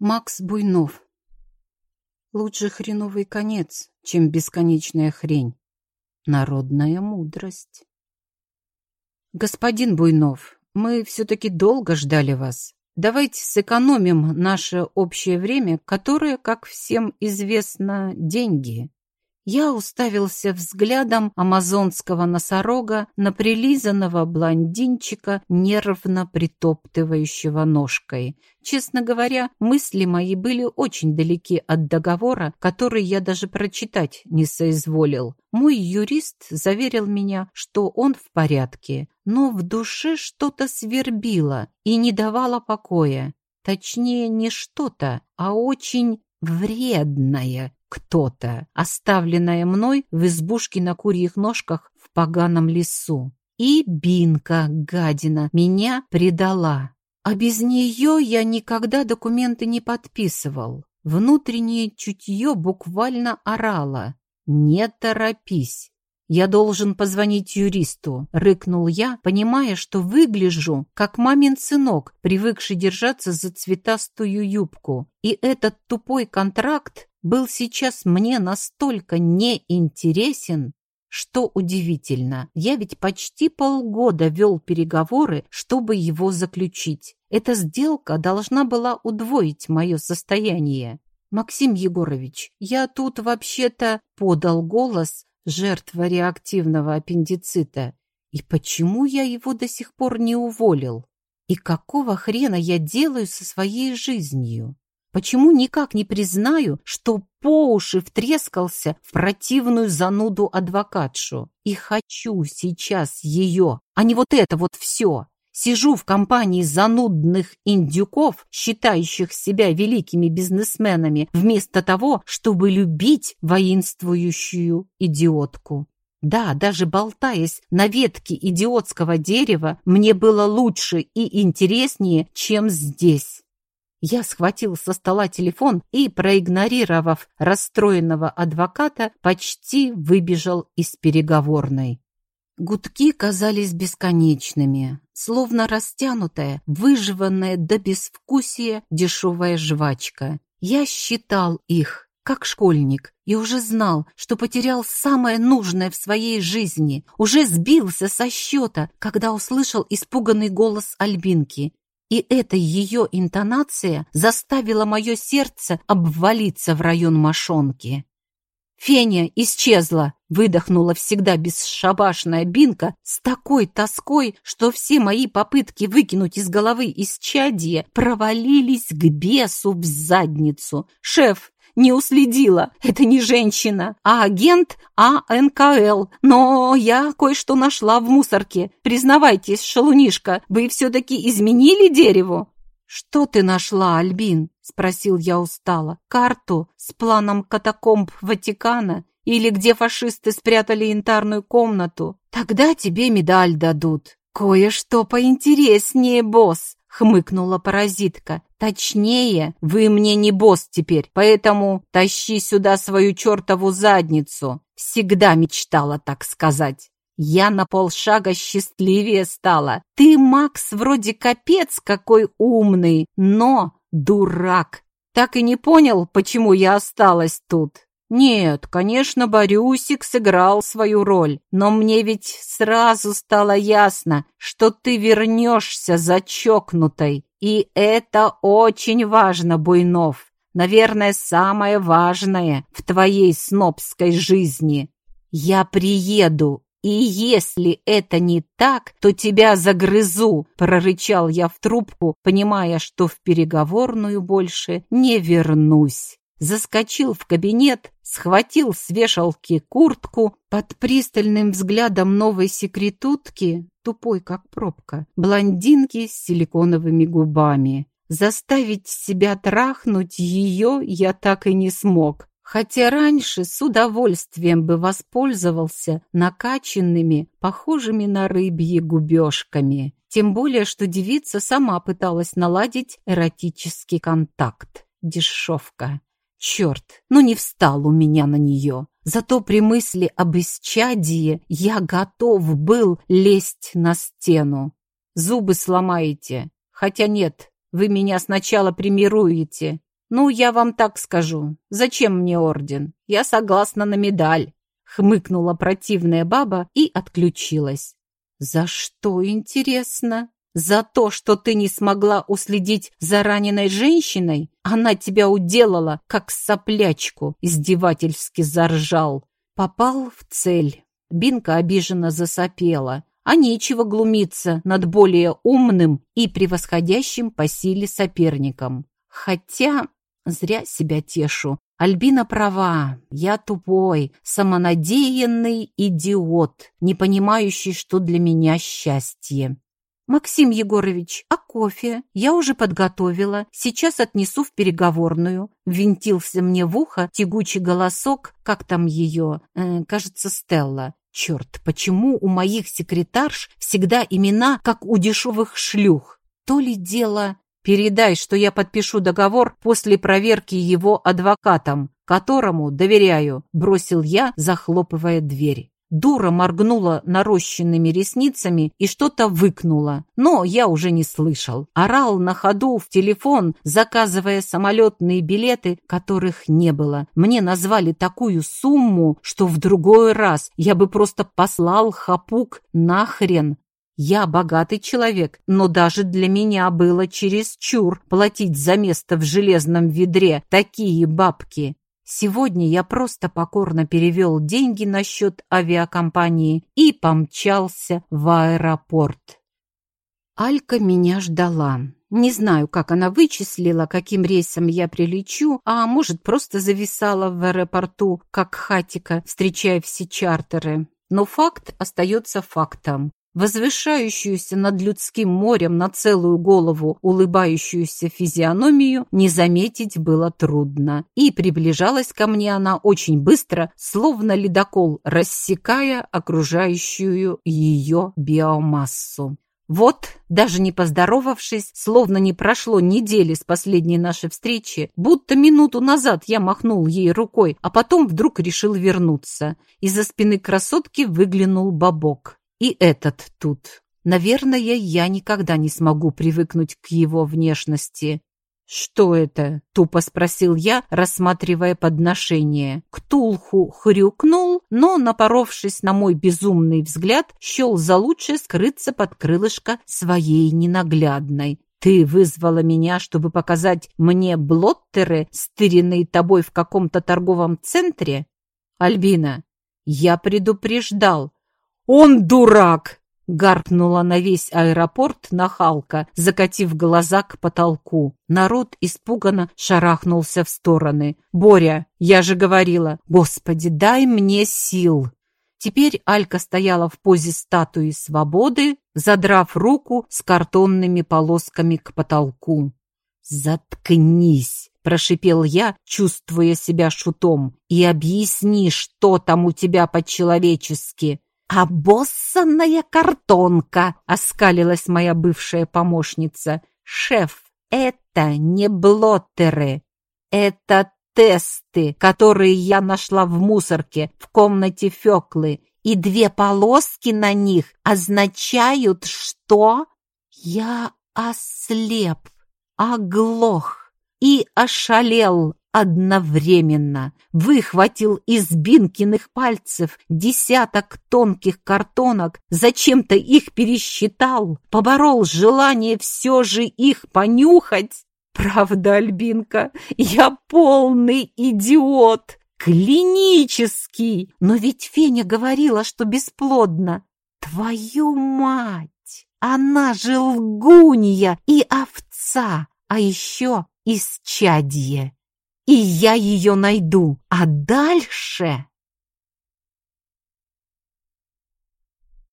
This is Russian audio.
Макс Буйнов. Лучше хреновый конец, чем бесконечная хрень. Народная мудрость. Господин Буйнов, мы все-таки долго ждали вас. Давайте сэкономим наше общее время, которое, как всем известно, деньги. Я уставился взглядом амазонского носорога на прилизанного блондинчика, нервно притоптывающего ножкой. Честно говоря, мысли мои были очень далеки от договора, который я даже прочитать не соизволил. Мой юрист заверил меня, что он в порядке, но в душе что-то свербило и не давало покоя. Точнее, не что-то, а очень вредное, кто-то, оставленная мной в избушке на курьих ножках в поганом лесу. И Бинка, гадина, меня предала. А без нее я никогда документы не подписывал. Внутреннее чутье буквально орало. «Не торопись, «Я должен позвонить юристу», — рыкнул я, понимая, что выгляжу, как мамин сынок, привыкший держаться за цветастую юбку. И этот тупой контракт был сейчас мне настолько неинтересен, что удивительно, я ведь почти полгода вел переговоры, чтобы его заключить. Эта сделка должна была удвоить мое состояние. «Максим Егорович, я тут вообще-то...» — подал голос, жертва реактивного аппендицита. И почему я его до сих пор не уволил? И какого хрена я делаю со своей жизнью? Почему никак не признаю, что по уши втрескался в противную зануду адвокатшу? И хочу сейчас ее, а не вот это вот все. Сижу в компании занудных индюков, считающих себя великими бизнесменами, вместо того, чтобы любить воинствующую идиотку. Да, даже болтаясь на ветке идиотского дерева, мне было лучше и интереснее, чем здесь. Я схватил со стола телефон и, проигнорировав расстроенного адвоката, почти выбежал из переговорной. Гудки казались бесконечными, словно растянутая, выжеванная до безвкусия дешевая жвачка. Я считал их, как школьник, и уже знал, что потерял самое нужное в своей жизни, уже сбился со счета, когда услышал испуганный голос Альбинки. И эта ее интонация заставила мое сердце обвалиться в район мошонки. Феня исчезла, выдохнула всегда бесшабашная Бинка с такой тоской, что все мои попытки выкинуть из головы исчадие провалились к бесу в задницу. Шеф, не уследила. Это не женщина, а агент АНКЛ. Но я кое-что нашла в мусорке. Признавайтесь, шалунишка, вы все-таки изменили дереву? «Что ты нашла, Альбин?» — спросил я устало. «Карту с планом катакомб Ватикана? Или где фашисты спрятали янтарную комнату? Тогда тебе медаль дадут». «Кое-что поинтереснее, босс!» — хмыкнула паразитка. «Точнее, вы мне не босс теперь, поэтому тащи сюда свою чертову задницу. Всегда мечтала так сказать». Я на полшага счастливее стала. Ты, Макс, вроде капец какой умный, но дурак. Так и не понял, почему я осталась тут. Нет, конечно, Борюсик сыграл свою роль, но мне ведь сразу стало ясно, что ты вернешься зачокнутой. И это очень важно, Буйнов. Наверное, самое важное в твоей снобской жизни. Я приеду «И если это не так, то тебя загрызу!» — прорычал я в трубку, понимая, что в переговорную больше не вернусь. Заскочил в кабинет, схватил с вешалки куртку, под пристальным взглядом новой секретутки, тупой как пробка, блондинки с силиконовыми губами. Заставить себя трахнуть ее я так и не смог. Хотя раньше с удовольствием бы воспользовался накачанными, похожими на рыбьи губежками. Тем более, что девица сама пыталась наладить эротический контакт. Дешевка. Черт, ну не встал у меня на нее. Зато при мысли об исчадии я готов был лезть на стену. Зубы сломаете. Хотя нет, вы меня сначала примируете. «Ну, я вам так скажу. Зачем мне орден? Я согласна на медаль», — хмыкнула противная баба и отключилась. «За что, интересно? За то, что ты не смогла уследить за раненой женщиной? Она тебя уделала, как соплячку», — издевательски заржал. Попал в цель. Бинка обиженно засопела. А нечего глумиться над более умным и превосходящим по силе соперником. Хотя Зря себя тешу. Альбина права. Я тупой, самонадеянный идиот, не понимающий, что для меня счастье. «Максим Егорович, а кофе? Я уже подготовила. Сейчас отнесу в переговорную». Винтился мне в ухо тягучий голосок, как там ее, э, кажется, Стелла. Черт, почему у моих секретарш всегда имена, как у дешевых шлюх? То ли дело Передай, что я подпишу договор после проверки его адвокатом, которому доверяю», — бросил я, захлопывая дверь. Дура моргнула нарощенными ресницами и что-то выкнула, но я уже не слышал. Орал на ходу в телефон, заказывая самолетные билеты, которых не было. Мне назвали такую сумму, что в другой раз я бы просто послал хапук нахрен. Я богатый человек, но даже для меня было чересчур платить за место в железном ведре такие бабки. Сегодня я просто покорно перевел деньги на счет авиакомпании и помчался в аэропорт. Алька меня ждала. Не знаю, как она вычислила, каким рейсом я прилечу, а может, просто зависала в аэропорту, как хатика, встречая все чартеры. Но факт остается фактом возвышающуюся над людским морем на целую голову улыбающуюся физиономию не заметить было трудно. И приближалась ко мне она очень быстро, словно ледокол, рассекая окружающую ее биомассу. Вот, даже не поздоровавшись, словно не прошло недели с последней нашей встречи, будто минуту назад я махнул ей рукой, а потом вдруг решил вернуться. Из-за спины красотки выглянул бабок. И этот тут. Наверное, я никогда не смогу привыкнуть к его внешности. «Что это?» — тупо спросил я, рассматривая подношение. Ктулху хрюкнул, но, напоровшись на мой безумный взгляд, счел за лучшее скрыться под крылышко своей ненаглядной. «Ты вызвала меня, чтобы показать мне блоттеры, стыренные тобой в каком-то торговом центре?» «Альбина, я предупреждал, «Он дурак!» — гаркнула на весь аэропорт нахалка, закатив глаза к потолку. Народ испуганно шарахнулся в стороны. «Боря, я же говорила, Господи, дай мне сил!» Теперь Алька стояла в позе статуи свободы, задрав руку с картонными полосками к потолку. «Заткнись!» — прошипел я, чувствуя себя шутом. «И объясни, что там у тебя по-человечески!» «Обоссанная картонка!» — оскалилась моя бывшая помощница. «Шеф, это не блоттеры, это тесты, которые я нашла в мусорке в комнате Феклы, и две полоски на них означают, что...» Я ослеп, оглох и ошалел одновременно выхватил из Бинкиных пальцев десяток тонких картонок, зачем-то их пересчитал, поборол желание все же их понюхать. Правда, Альбинка, я полный идиот, клинический, но ведь Феня говорила, что бесплодно. Твою мать! Она же лгунья и овца, а еще исчадье и я ее найду. А дальше...